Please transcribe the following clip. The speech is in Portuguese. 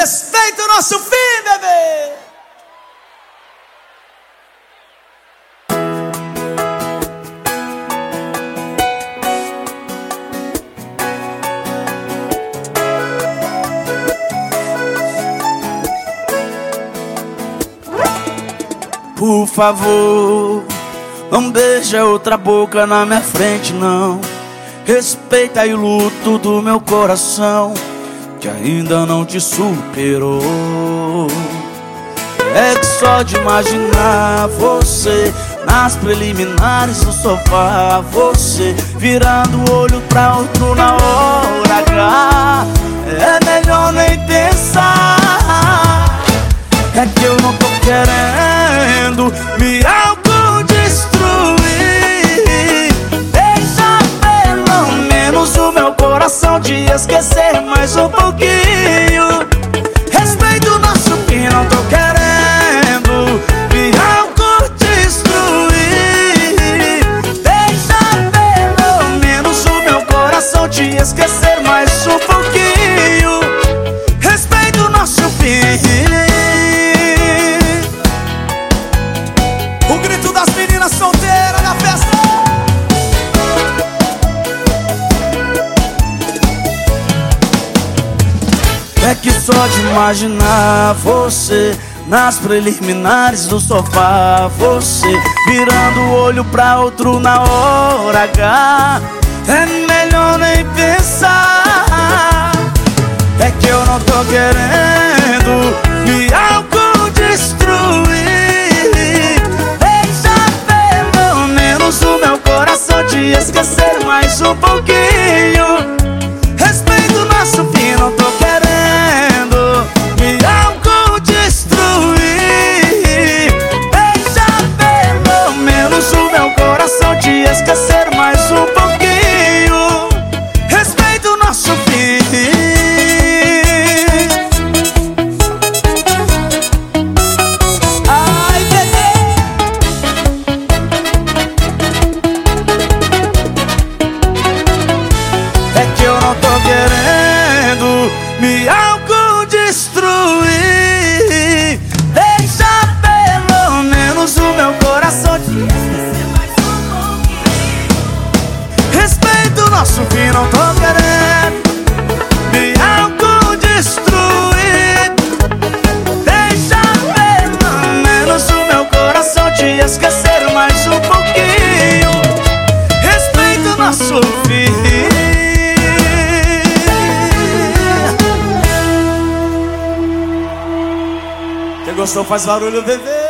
Respeita o nosso fim, bebê! Por favor, não beija outra boca na minha frente, não. Respeita o luto do meu coração, que ainda não te superou. É que só de imaginar você nas preliminares do sofá, você virando o olho pra outro na hora H. É melhor nem pensar. É que eu não tô querendo me de esquecer mais um pouquinho. Respeito o nosso fim, não tô querendo me autodestruir. Deixa pelo menos o meu coração te esquecer mais um pouquinho. É que só de imaginar você nas preliminares do sofá, você virando o olho pra outro na hora H. É melhor nem pensar. É que eu não tô querendo me autodestruir. Deixa pelo menos o meu coração te esquecer mais um pouquinho. Respeito nosso fim, não tô querendo me autodestruir. Gostou faz barulho, bebê.